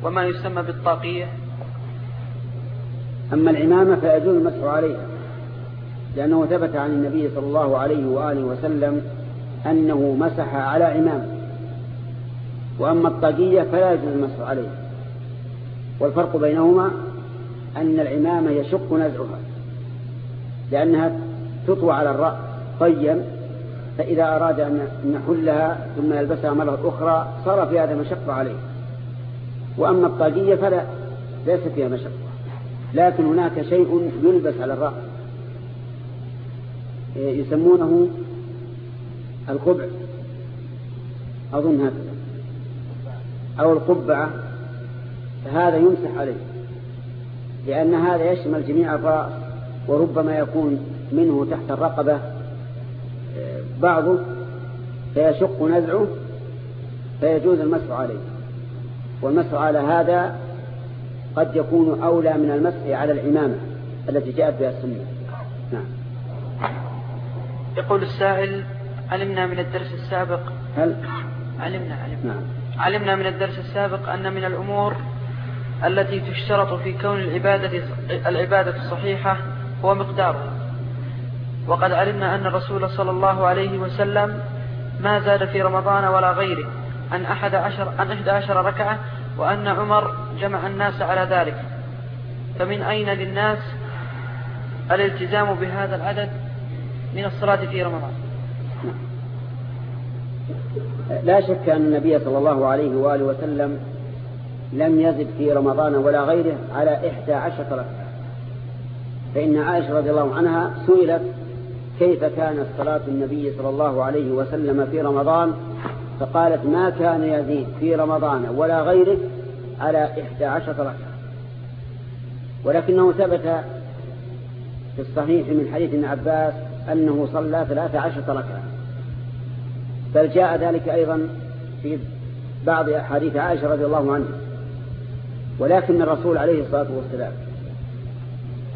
وما يسمى بالطاقية أما العمامة فيجوز المسح عليها لأنه ثبت عن النبي صلى الله عليه وآله وسلم أنه مسح على عمامة وأما الطاقية فلا يجوز المسح عليها والفرق بينهما أن العمامة يشق نزعها لأنها تطوى على الرأس طيا فإذا أراد أن يحلها ثم يلبسها مرة أخرى صار في هذا مشقة عليه. وأما الطاقية فلا ليس فيها مشقة. لكن هناك شيء يلبس على الرأس. يسمونه القبع. أظن هكذا أو القبعة. فهذا يمسح عليه. لأن هذا يشمل جميع الرأس وربما يكون منه تحت الرقبة. بعضه فيشق نزعه فيجوز المسح عليه. والمسح على هذا قد يكون أولى من المسح على العمامة التي جاءت بها السنة. نعم. يقول السائل علمنا من الدرس السابق هل؟ علمنا علمنا. نعم. علمنا من الدرس السابق أن من الأمور التي تشترط في كون العبادة العبادة الصحيحة هو مقداره وقد علمنا أن الرسول صلى الله عليه وسلم ما زاد في رمضان ولا غيره عن أحد عشر, عن أحد عشر ركعة وأن عمر جمع الناس على ذلك. فمن أين للناس الالتزام بهذا العدد من الصلاة في رمضان؟ لا شك أن النبي صلى الله عليه وآله وسلم لم يزد في رمضان ولا غيره على إحدى عشرة ركعة. فإن عائشة رضي الله عنها سئلت كيف كانت صلاة النبي صلى الله عليه وسلم في رمضان؟ فقالت ما كان يزيد في رمضان ولا غيره على إحدى عشرة ركعة. ولكنه ثبت في الصحيح من حديث ابن عباس أنه صلى ثلاث عشرة ركعة. بل جاء ذلك أيضا في بعض أحاديث عائشة رضي الله عنها. ولكن الرسول عليه الصلاة والسلام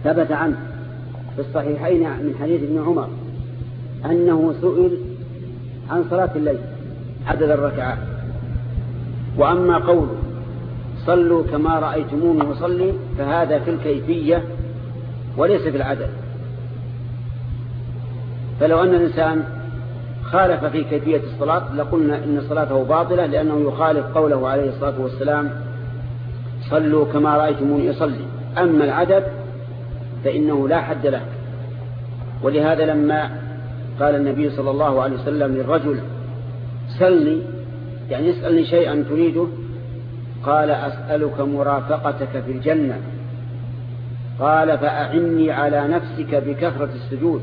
ثبت عنه في الصحيحين من حديث ابن عمر أنه سئل عن صلاة الليل عدد الركعات. وأما قوله صلوا كما رأيتموني أصلي فهذا في الكيفية وليس في العدد. فلو أن الإنسان خالف في كيفية الصلاة لقلنا إن صلاته باطلة لأنه يخالف قوله عليه الصلاة والسلام صلوا كما رأيتموني أصلي. أما العدد فإنه لا حد له. ولهذا لما قال النبي صلى الله عليه وسلم للرجل سلني يعني اسألني شيئا تريده قال أسألك مرافقتك في الجنة قال فأعني على نفسك بكثرة السجود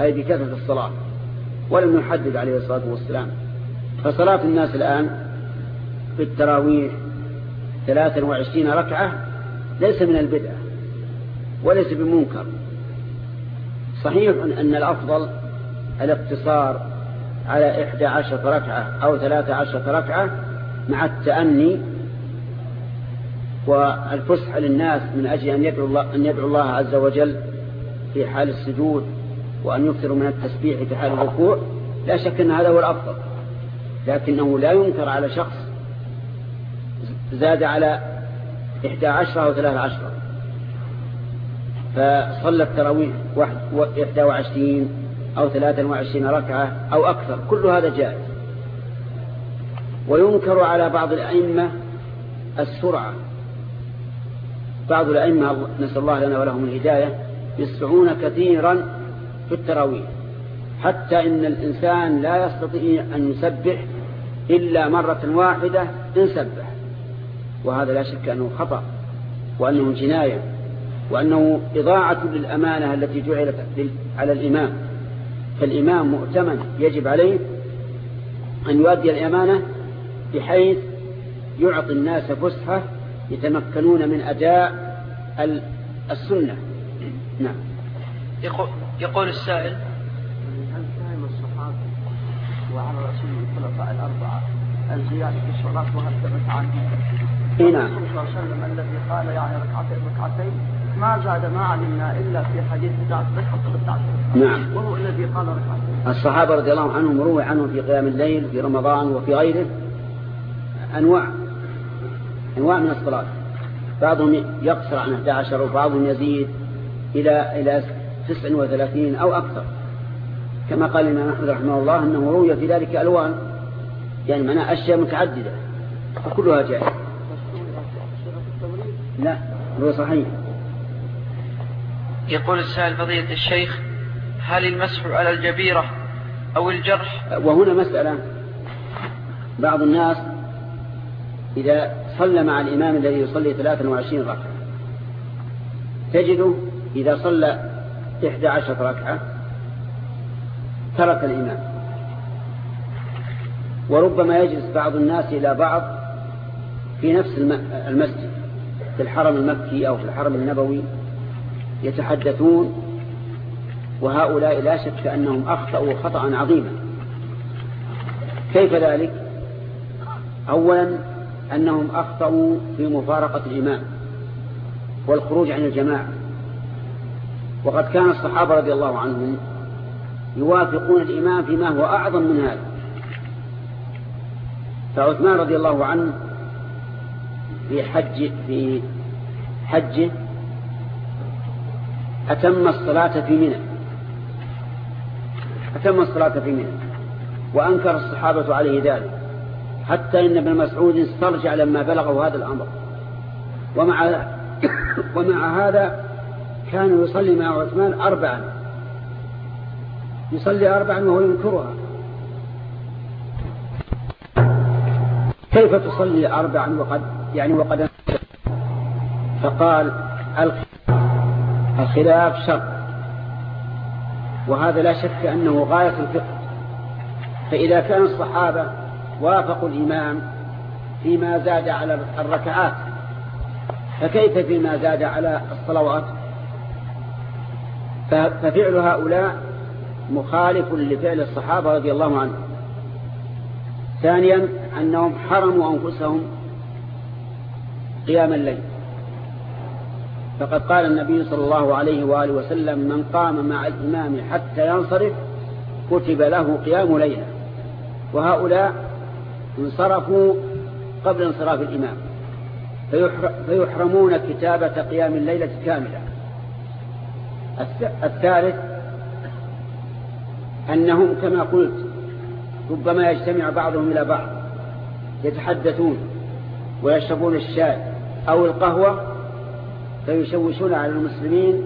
أي بكثرة الصلاة ولم يحدد عليه الصلاة والسلام. فصلاة الناس الآن في التراويح 23 ركعة ليس من البدعة. وليس بمنكر. صحيح أن الأفضل الاقتصار على إحدى عشر ركعة أو ثلاثة عشر ركعة مع التأني والفسح للناس من أجل أن يدعو الله, أن يدعو الله عز وجل في حال السجود وأن يكثروا من التسبيح في حال الركوع لا شك أن هذا هو الأفضل. لكنه لا ينكر على شخص زاد على إحدى عشرة أو ثلاثة عشرة. فصلى التراويح إحدى وعشرين أو ثلاثة وعشرين ركعة أو أكثر كل هذا جائز. وينكر على بعض الأئمة السرعة. بعض الأئمة نسأل الله لنا ولهم الهداية يسرعون كثيرا في التراويح حتى إن الإنسان لا يستطيع أن يسبح إلا مرة واحدة إن سبح. وهذا لا شك أنه خطأ وأنه جناية. وأنه إضاعة للأمانة التي جعلت على الإمام فالإمام مؤتمن يجب عليه أن يؤدي الأمانة بحيث يعطي الناس فسحة يتمكنون من أداء السنة نعم يقول, يقول السائل هل فهم الصحابة وعلى رسول الخلفاء الأربعة الزيادة في الصلاة وهل ثبت عنه؟ اي نعم. الرسول صلى الله عليه وسلم الذي قال يعني ركعتين ركعتين ما زاد ما علمنا إلا في حديث 11 13 نعم. وهو الذي قال ركعتين الصحابة رضي الله عنهم روي عنهم في قيام الليل في رمضان وفي غيره أنواع أنواع من الصلاة. بعضهم يقصر عن 11 وبعضهم يزيد إلى إلى 39 أو أكثر. كما قال الإمام أحمد رحمه الله أنه روي في ذلك ألوان. يعني معناه أشياء متعددة فكلها جائزة. لا هو صحيح. يقول السائل فضيلة الشيخ هل المسح على الجبيرة أو الجرح؟ وهنا مسألة. بعض الناس إذا صلى مع الإمام الذي يصلي 23 ركعة تجده إذا صلى 11 ركعة ترك الإمام. وربما يجلس بعض الناس إلى بعض في نفس المسجد في الحرم المكي أو في الحرم النبوي. يتحدثون وهؤلاء لا شك أنهم أخطأوا خطأ عظيما. كيف ذلك؟ أولا أنهم أخطأوا في مفارقة الإمام والخروج عن الجماعة. وقد كان الصحابة رضي الله عنهم يوافقون الإمام فيما هو أعظم من هذا. فعثمان رضي الله عنه في حج في حجه أتم الصلاة في منى. أتم الصلاة في منى. وأنكر الصحابة عليه ذلك. حتى إن ابن مسعود استرجع لما بلغه هذا الأمر. ومع ومع هذا كان يصلي مع عثمان أربعا. يصلي أربعا وهو ينكرها. كيف تصلي أربعا وقد يعني وقد فقال الخلاف شر وهذا لا شك أنه غاية الفقه. فإذا كان الصحابة وافقوا الإمام فيما زاد على الركعات فكيف فيما زاد على الصلوات؟ ففعل هؤلاء مخالف لفعل الصحابة رضي الله عنهم. ثانيا أنهم حرموا أنفسهم قيام الليل. فقد قال النبي صلى الله عليه وآله وسلم من قام مع الإمام حتى ينصرف كتب له قيام ليلة. وهؤلاء انصرفوا قبل انصراف الإمام. فيحرمون كتابة قيام الليلة كاملة. الثالث أنهم كما قلت ربما يجتمع بعضهم إلى بعض يتحدثون ويشربون الشاي أو القهوة فيشوشون على المسلمين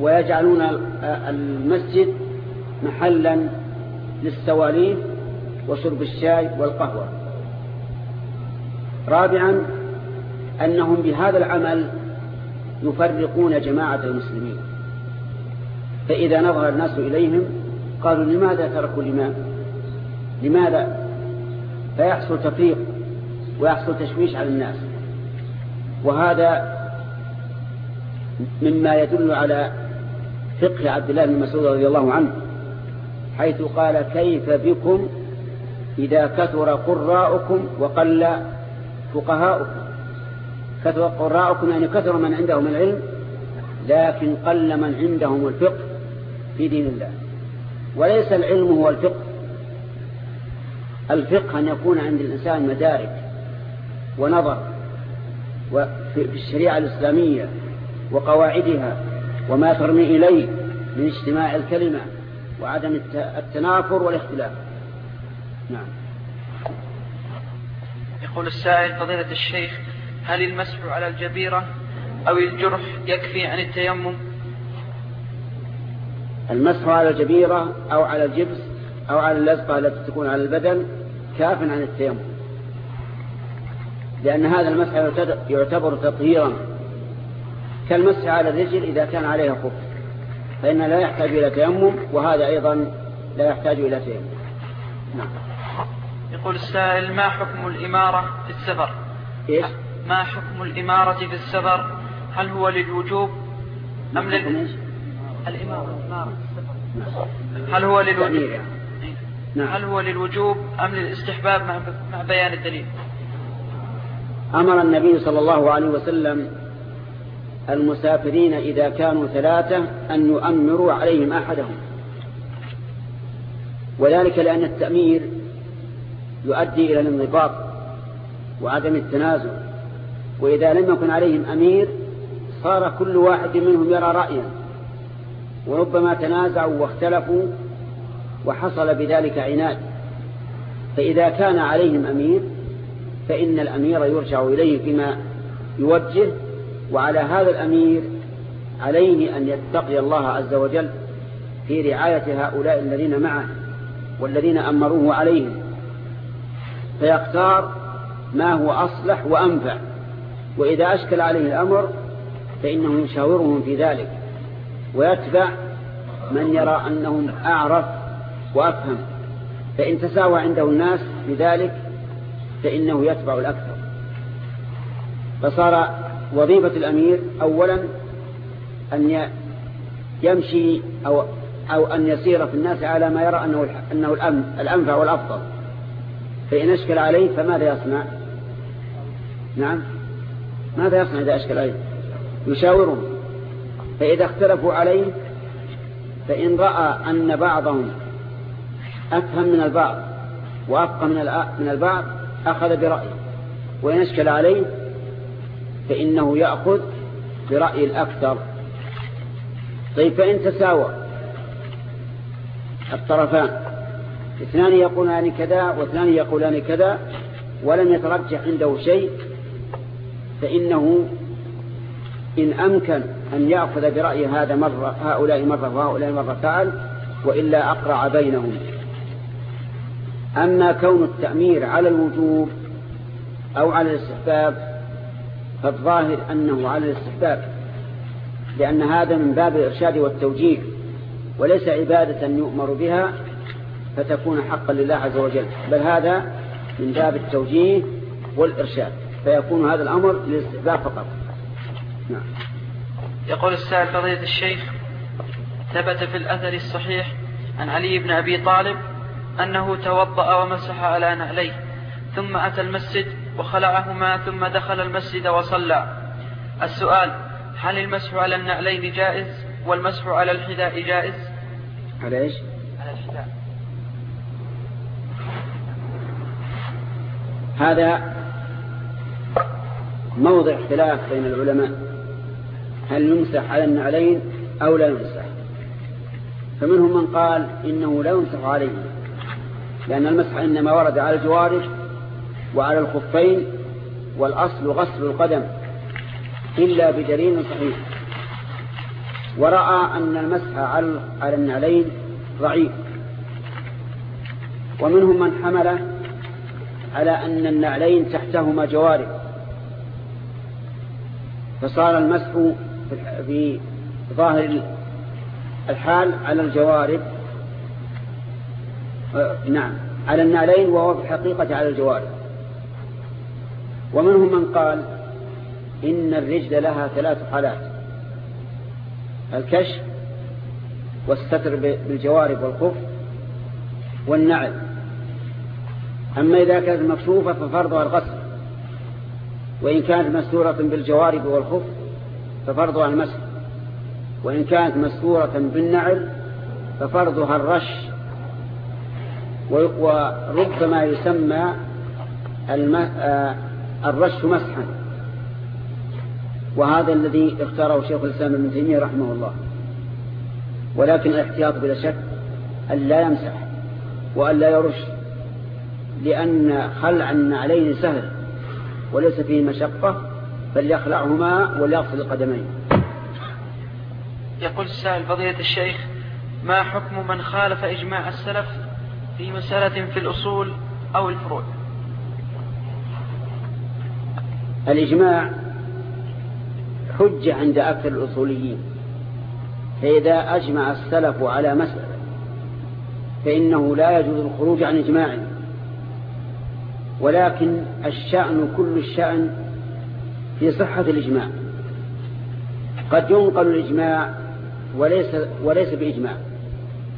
ويجعلون المسجد محلا للسواليف وشرب الشاي والقهوة. رابعا أنهم بهذا العمل يفرقون جماعة المسلمين. فإذا نظر الناس إليهم قالوا لماذا تركوا الإمام؟ لماذا؟ فيحصل تفريق ويحصل تشويش على الناس. وهذا مما يدل على فقه عبد الله بن مسعود رضي الله عنه حيث قال كيف بكم إذا كثر قراءكم وقل فقهاؤكم؟ كثر قراءكم يعني كثر من عندهم العلم لكن قل من عندهم الفقه في دين الله. وليس العلم هو الفقه. الفقه أن يكون عند الإنسان مدارك ونظر في الشريعة الإسلامية وقواعدها وما ترمي إليه من اجتماع الكلمة وعدم التنافر والاختلاف. نعم. يقول السائل فضيلة الشيخ هل المسح على الجبيرة أو الجرح يكفي عن التيمم؟ المسح على الجبيرة أو على الجبس أو على اللزقة التي تكون على البدن كاف عن التيمم. لأن هذا المسح يعتبر تطهيرا. كالمسح على الرجل إذا كان عليها خف فإن لا يحتاج إلى تيمم وهذا أيضا لا يحتاج إلى تيمم. نعم. يقول السائل ما حكم الإمارة في السفر؟ إيش؟ ما حكم الإمارة في السفر؟ هل هو للوجوب أم لل... الإمارة هل هو للوجوب؟ يعني. نعم. هل هو للوجوب أم للاستحباب مع بيان الدليل؟ أمر النبي صلى الله عليه وسلم المسافرين إذا كانوا ثلاثة أن يؤمروا عليهم أحدهم. وذلك لأن التأمير يؤدي إلى الانضباط وعدم التنازل وإذا لم يكن عليهم أمير صار كل واحد منهم يرى رأيا. وربما تنازعوا واختلفوا وحصل بذلك عناد. فإذا كان عليهم أمير فإن الأمير يرجع إليه فيما يوجه وعلى هذا الأمير عليه أن يتقي الله عز وجل في رعاية هؤلاء الذين معه والذين أمروه عليهم. فيختار ما هو أصلح وأنفع. وإذا أشكل عليه الأمر فإنه يشاورهم في ذلك ويتبع من يرى أنهم أعرف وأفهم. فإن تساوى عنده الناس بذلك فإنه يتبع الأكثر. فصار وظيفة الأمير أولا أن يمشي أو, أو أن يسير في الناس على ما يرى أنه, أنه الأنفع والأفضل. فإن أشكل عليه فماذا يصنع؟ نعم. ماذا يصنع إذا أشكل عليه؟ يشاورهم. فإذا اختلفوا عليه فإن رأى أن بعضهم أفهم من البعض وأفقى من البعض أخذ برأيه. وإن أشكل عليه فإنه يأخذ برأي الأكثر. طيب فإن تساوى الطرفان اثنان يقولان كذا واثنان يقولان كذا ولم يترجح عنده شيء فإنه إن أمكن أن يأخذ برأي هذا مرة هؤلاء مرة وهؤلاء مرة فعل وإلا أقرع بينهم. أما كون التأمير على الوجوب أو على الاستحباب فالظاهر أنه على الاستحباب لأن هذا من باب الإرشاد والتوجيه وليس عبادة يؤمر بها فتكون حقا لله عز وجل بل هذا من باب التوجيه والإرشاد فيكون هذا الأمر للاستحباب فقط. نعم. يقول السائل فضيلة الشيخ ثبت في الأثر الصحيح عن علي بن أبي طالب أنه توضأ ومسح على نعليه ثم أتى المسجد وخلعهما ثم دخل المسجد وصلى. السؤال هل المسح على النعلين جائز والمسح على الحذاء جائز؟ على إيش؟ على الحذاء. هذا موضع اختلاف بين العلماء. هل يمسح على النعلين أو لا يمسح؟ فمنهم من قال إنه لا يمسح عليه لأن المسح إنما ورد على الجوارح وعلى الخفين والأصل غسل القدم إلا بدليل صحيح. ورأى أن المسح على النعلين ضعيف. ومنهم من حمل على أن النعلين تحتهما جوارب فصار المسح في ظاهر الحال على الجوارب آه، نعم على النعلين وهو في الحقيقة على الجوارب ومنهم من قال إن الرجل لها ثلاث حالات. الكشف والستر بالجوارب والخف والنعل. أما إذا كانت مكشوفة ففرضها الغسل. وإن كانت مستورة بالجوارب والخف ففرضها المسح. وإن كانت مستورة بالنعل ففرضها الرش. وربما يسمى آه، الرش مسحا. وهذا الذي اختاره شيخ الإسلام ابن تيمية رحمه الله. ولكن الاحتياط بلا شك أن لا يمسح وأن لا يرش لأن خلع النعلين سهل وليس فيه مشقة فليخلعهما وليغسل القدمين. يقول السائل فضيلة الشيخ ما حكم من خالف إجماع السلف في مسألة في الأصول أو الفروع؟ الإجماع حجة عند أكثر الأصوليين فإذا أجمع السلف على مسألة فإنه لا يجوز الخروج عن إجماعه ولكن الشأن كل الشأن في صحة الإجماع. قد ينقل الإجماع وليس, وليس بإجماع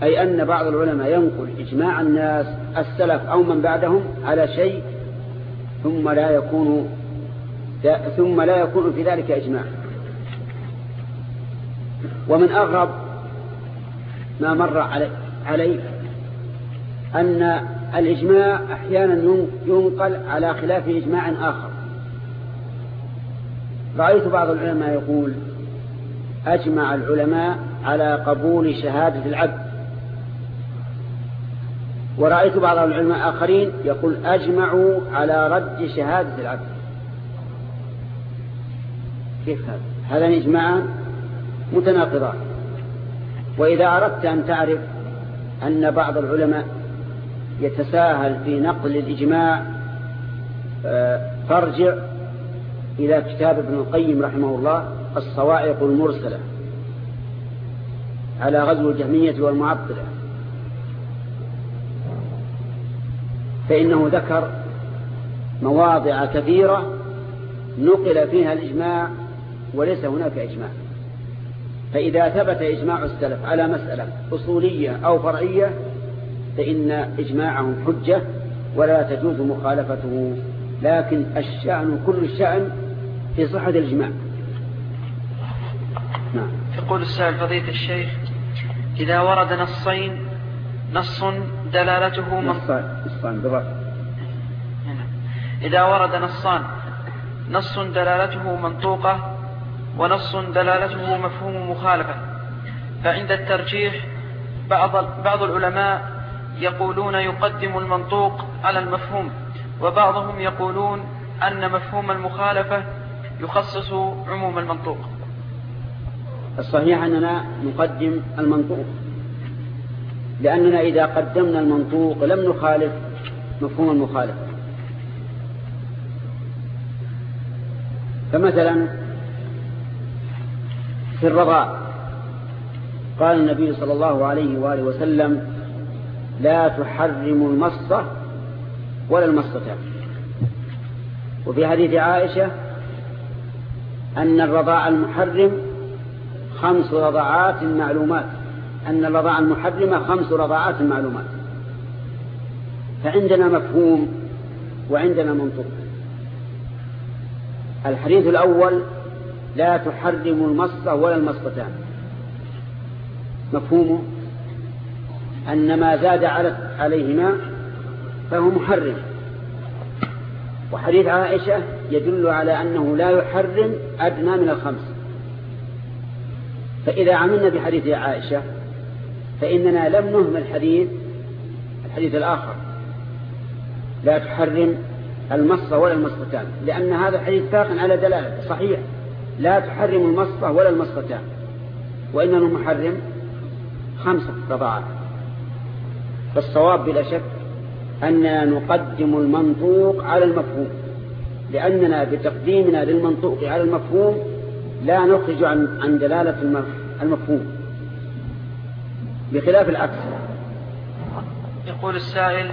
أي أن بعض العلماء ينقل إجماع الناس السلف أو من بعدهم على شيء ثم لا يكون ثم لا يكون في ذلك إجماع. ومن أغرب ما مر علي, علي أن الإجماع أحيانا ينقل على خلاف إجماع آخر. رأيت بعض العلماء يقول أجمع العلماء على قبول شهادة العبد. ورأيت بعض العلماء آخرين يقول أجمعوا على رد شهادة العبد. كيف هذا؟ هذا إجماعان متناقضان. وإذا أردت أن تعرف أن بعض العلماء يتساهل في نقل الإجماع آه، فارجع إلى كتاب ابن القيم رحمه الله الصواعق المرسلة على غزو الجهمية والمعطلة. فإنه ذكر مواضع كثيرة نقل فيها الإجماع وليس هناك إجماع. فإذا ثبت إجماع السلف على مسألة أصولية أو فرعية فإن إجماعهم حجة ولا تجوز مخالفته. لكن الشأن كل الشأن في صحة الإجماع. نعم. يقول السائل فضيلة الشيخ إذا ورد نصين نص دلالته نصان نصان. إذا ورد نصان نص دلالته منطوقة ونص دلالته مفهوم مخالفة. فعند الترجيح بعض بعض العلماء يقولون يقدم المنطوق على المفهوم وبعضهم يقولون أن مفهوم المخالفة يخصص عموم المنطوق. الصحيح أننا نقدم المنطوق لأننا إذا قدمنا المنطوق لم نخالف مفهوم المخالفة. فمثلا في الرضاء. قال النبي صلى الله عليه وآله وسلم لا تحرم المصة ولا المصتان وفي حديث عائشة أن الرضاع المحرم خمس رضعات معلومات. أن الرضاع المحرمة خمس رضعات معلومات. فعندنا مفهوم وعندنا منطق. الحديث الأول لا تحرم المصة ولا المصتان مفهومه أن ما زاد عليهما فهو محرم. وحديث عائشة يدل على أنه لا يحرم أدنى من الخمس. فإذا عملنا بحديث عائشة فإننا لم نهمل حديث الحديث الآخر. لا تحرم المصة ولا المصتان لأن هذا الحديث فاق على دلالة صحيح. لا تحرم المصة ولا المصتان وإنما المحرم خمسة رضاعات فالصواب بلا شك أننا نقدم المنطوق على المفهوم. لأننا بتقديمنا للمنطوق على المفهوم لا نخرج عن عن دلالة المفهوم. بخلاف العكس. يقول السائل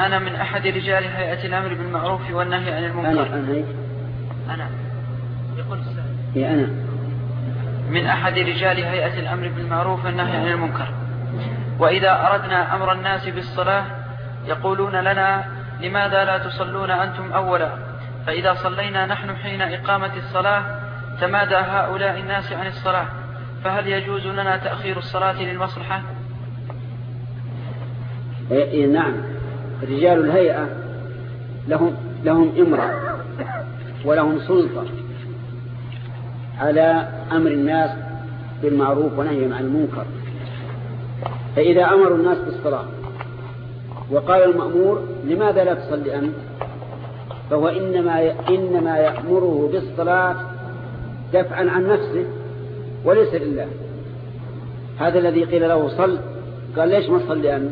أنا من أحد رجال هيئة الأمر بالمعروف والنهي عن المنكر. أنا أنا أنا. هي أنا. من أحد رجال هيئة الأمر بالمعروف والنهي عن المنكر. وإذا أردنا أمر الناس بالصلاة يقولون لنا لماذا لا تصلون أنتم أولا؟ فإذا صلينا نحن حين إقامة الصلاة تمادى هؤلاء الناس عن الصلاة. فهل يجوز لنا تأخير الصلاة للمصلحة؟ إيه، إيه، نعم. رجال الهيئة لهم لهم إمرة ولهم سلطة. على أمر الناس بالمعروف ونهيهم عن المنكر. فإذا أمروا الناس بالصلاة وقال المأمور لماذا لا تصلي أنت؟ فهو إنما إنما يأمره بالصلاة دفعا عن نفسه وليس لله. هذا الذي قيل له صل قال ليش ما تصلي أنت؟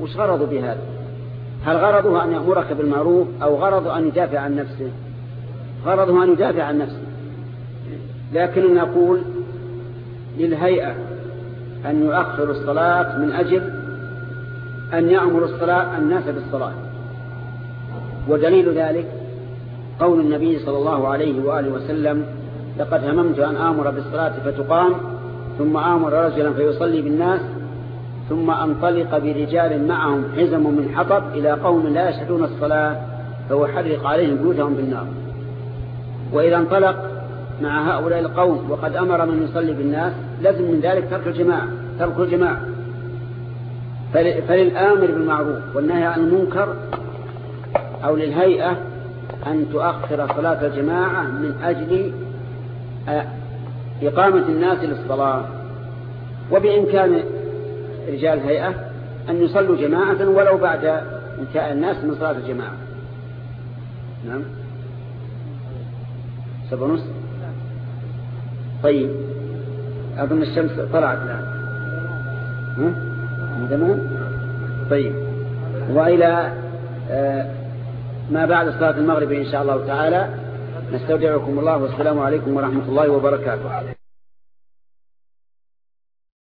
وش غرضه بهذا؟ هل غرضه أن يأمرك بالمعروف أو غرضه أن يدافع عن نفسه؟ غرضه أن يدافع عن نفسه. لكن نقول للهيئة أن يؤخر الصلاة من أجل أن يأمر الصلاة الناس بالصلاة. ودليل ذلك قول النبي صلى الله عليه وآله وسلم لقد هممت أن آمر بالصلاة فتقام ثم آمر رجلا فيصلي بالناس ثم أنطلق برجال معهم حزم من حطب إلى قوم لا يشهدون الصلاة فأحرق عليهم بيوتهم بالنار. وإذا انطلق مع هؤلاء القوم وقد أمر من يصلي بالناس لازم من ذلك ترك الجماعة ترك الجماعة فللآمر بالمعروف والنهي عن المنكر أو للهيئة أن تؤخر صلاة الجماعة من أجل آه، إقامة الناس للصلاة. وبإمكان رجال الهيئة أن يصلوا جماعة ولو بعد إنتهاء الناس من صلاة الجماعة. نعم. سبع ونص. طيب. أظن الشمس طلعت الآن. من زمان؟ طيب. وإلى آه، ما بعد صلاة المغرب إن شاء الله تعالى نستودعكم الله والسلام عليكم ورحمة الله وبركاته.